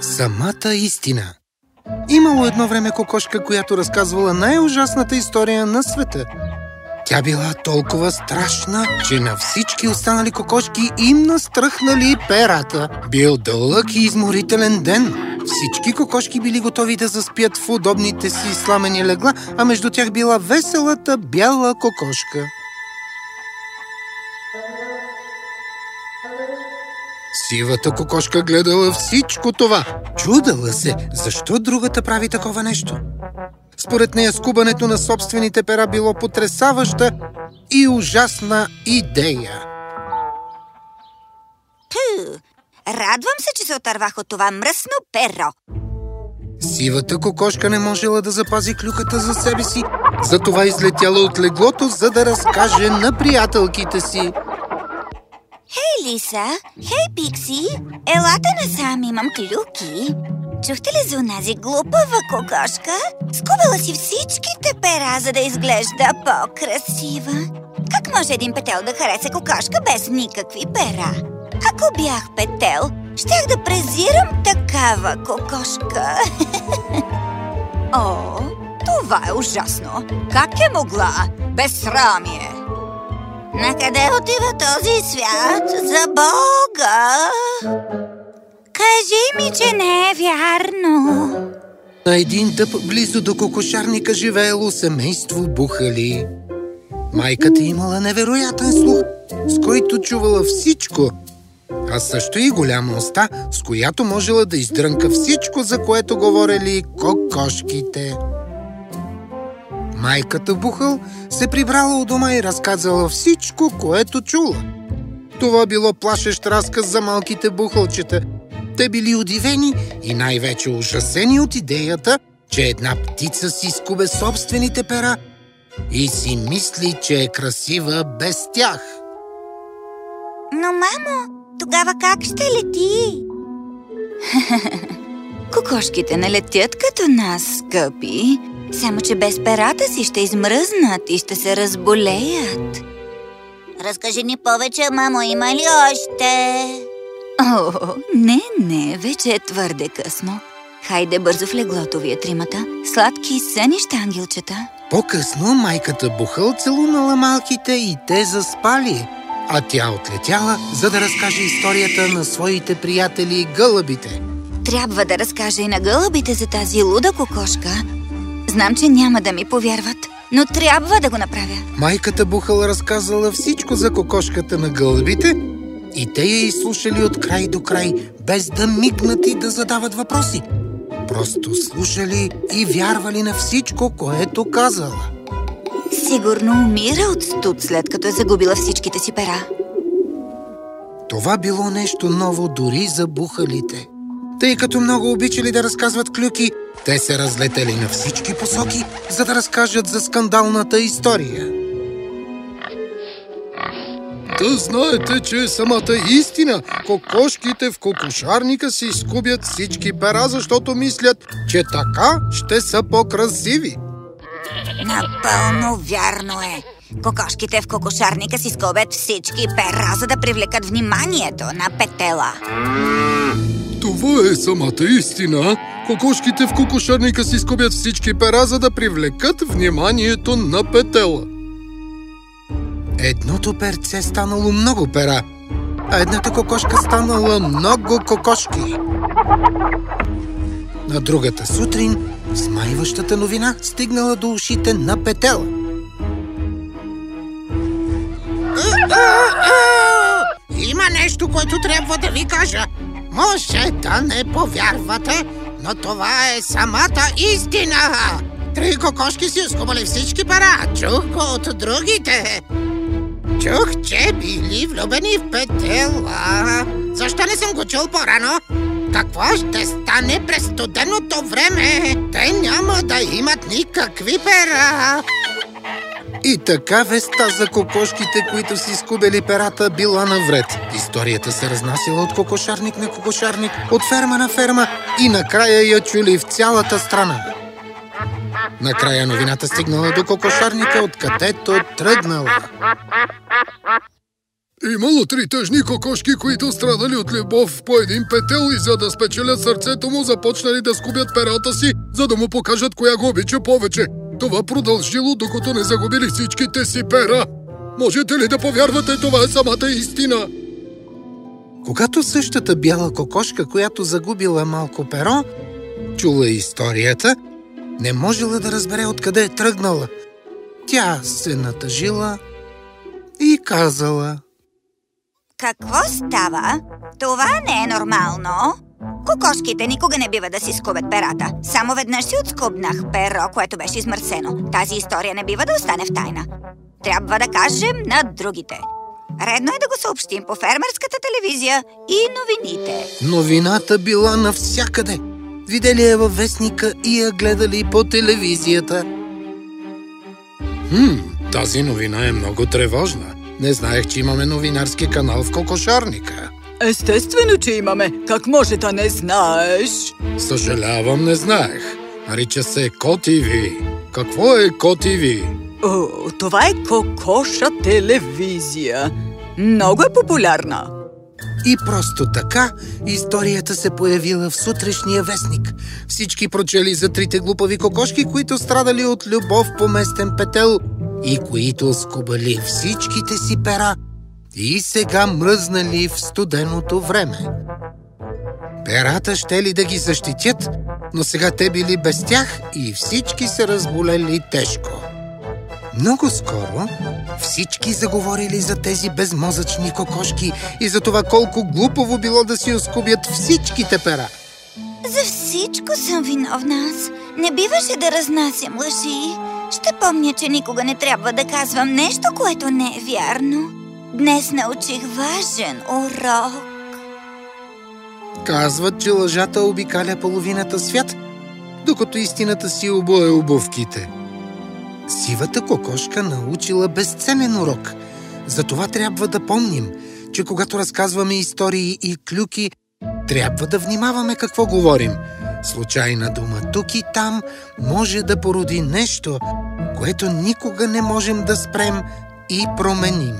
Самата истина Имало едно време кокошка, която разказвала най-ужасната история на света. Тя била толкова страшна, че на всички останали кокошки им настръхнали перата. Бил дълъг и изморителен ден. Всички кокошки били готови да заспят в удобните си сламени легла, а между тях била веселата бяла кокошка. Сивата кокошка гледала всичко това. Чудала се, защо другата прави такова нещо. Според нея скубането на собствените пера било потрясаваща и ужасна идея. Пу, радвам се, че се отървах от това мръсно перо. Сивата кокошка не можела да запази клюката за себе си, затова излетяла от леглото, за да разкаже на приятелките си. Хей, Лиса! Хей, Пикси! Елате насам, имам клюки. Чухте ли за онази глупава кокошка? Скубала си всичките пера, за да изглежда по-красива. Как може един петел да хареса кокошка без никакви пера? Ако бях петел, щях да презирам такава кокошка. О, това е ужасно! Как е могла? Безсрамие! Накъде отива този свят за Бога? Кажи ми, че не е вярно. На един дъб близо до кокошарника живеело семейство бухали. Майката имала невероятен слух, с който чувала всичко, а също и голяма уста, с която можела да издрънка всичко, за което говорили кокошките. Майката Бухъл се прибрала у дома и разказала всичко, което чула. Това било плашещ разказ за малките бухълчета. Те били удивени и най-вече ужасени от идеята, че една птица си скубе собствените пера и си мисли, че е красива без тях. Но, мамо, тогава как ще лети? Кокошките не летят като нас, скъпи. Само, че без перата си ще измръзнат и ще се разболеят. Разкажи ни повече, мамо, има ли още? О, не, не, вече е твърде късно. Хайде бързо в леглото вие тримата. Сладки сънища, ангелчета. По-късно майката Бухъл целунала малките и те заспали, а тя отлетяла, за да разкаже историята на своите приятели гълъбите. Трябва да разкажа и на гълъбите за тази луда кокошка, Знам, че няма да ми повярват, но трябва да го направя. Майката Бухъл разказала всичко за кокошката на гълъбите и те я изслушали от край до край, без да мигнат и да задават въпроси. Просто слушали и вярвали на всичко, което казала. Сигурно умира от студ, след като е загубила всичките си пера. Това било нещо ново дори за бухалите. Тъй като много обичали да разказват клюки, те се разлетели на всички посоки, за да разкажат за скандалната история. Да знаете, че е самата истина. Кокошките в кокошарника си изкубят всички пера, защото мислят, че така ще са по-красиви. Напълно вярно е. Кокошките в кокошарника си скубят всички пера, за да привлекат вниманието на петела. Това е самата истина. Кокошките в кокошарника си скубят всички пера, за да привлекат вниманието на петела. Едното перце станало много пера, а едната кокошка станала много кокошки. На другата сутрин смайващата новина стигнала до ушите на петела. Има нещо, което трябва да ви кажа. Може да не повярвате, но това е самата истина. Три кокошки си изкубали всички пара. Чух от другите. Чух, че били влюбени в петела. Защо не съм го чул по-рано? Какво ще стане през студеното време? Те няма да имат никакви пера. И така веста за кокошките, които си скубели перата, била навред. Историята се разнасяла от кокошарник на кокошарник, от ферма на ферма и накрая я чули в цялата страна. Накрая новината стигнала до кокошарника, откъдето тръгнала. Имало три тъжни кокошки, които страдали от любов по един петел и за да спечелят сърцето му, започнали да скубят перата си, за да му покажат коя го обича повече. Това продължило, докато не загубили всичките си пера. Можете ли да повярвате, това е самата истина? Когато същата бяла кокошка, която загубила малко перо, чула историята, не можела да разбере откъде е тръгнала. Тя се натъжила и казала Какво става? Това не е нормално. Кокошките никога не бива да си скубят перата. Само веднъж си отскубнах перо, което беше измърсено. Тази история не бива да остане в тайна. Трябва да кажем на другите. Редно е да го съобщим по фермерската телевизия и новините. Новината била навсякъде. Видели я във вестника и я гледали по телевизията. Хм, тази новина е много тревожна. Не знаех, че имаме новинарски канал в Кокошарника. Естествено, че имаме. Как може да не знаеш? Съжалявам, не знаех. Нарича се КОТИВИ. Какво е КОТИВИ? О, това е Кокоша телевизия. Много е популярна. И просто така историята се появила в сутрешния вестник. Всички прочели за трите глупави кокошки, които страдали от любов по местен петел и които скубали всичките си пера и сега мръзнали в студеното време. Перата ще ли да ги защитят, но сега те били без тях и всички се разболели тежко. Много скоро всички заговорили за тези безмозъчни кокошки и за това колко глупаво било да си оскубят всичките пера. За всичко съм виновна аз. Не биваше да разнасям лъжи. Ще помня, че никога не трябва да казвам нещо, което не е вярно. Днес научих важен урок. Казват, че лъжата обикаля половината свят, докато истината си обое обувките. Сивата кокошка научила безценен урок. Затова трябва да помним, че когато разказваме истории и клюки, трябва да внимаваме какво говорим. Случайна дума тук и там може да породи нещо, което никога не можем да спрем и променим.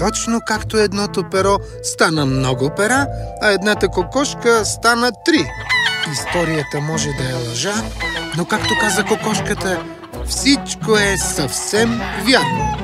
Точно както едното перо стана много пера, а едната кокошка стана три. Историята може да е лъжа, но както каза кокошката, всичко е съвсем вярно.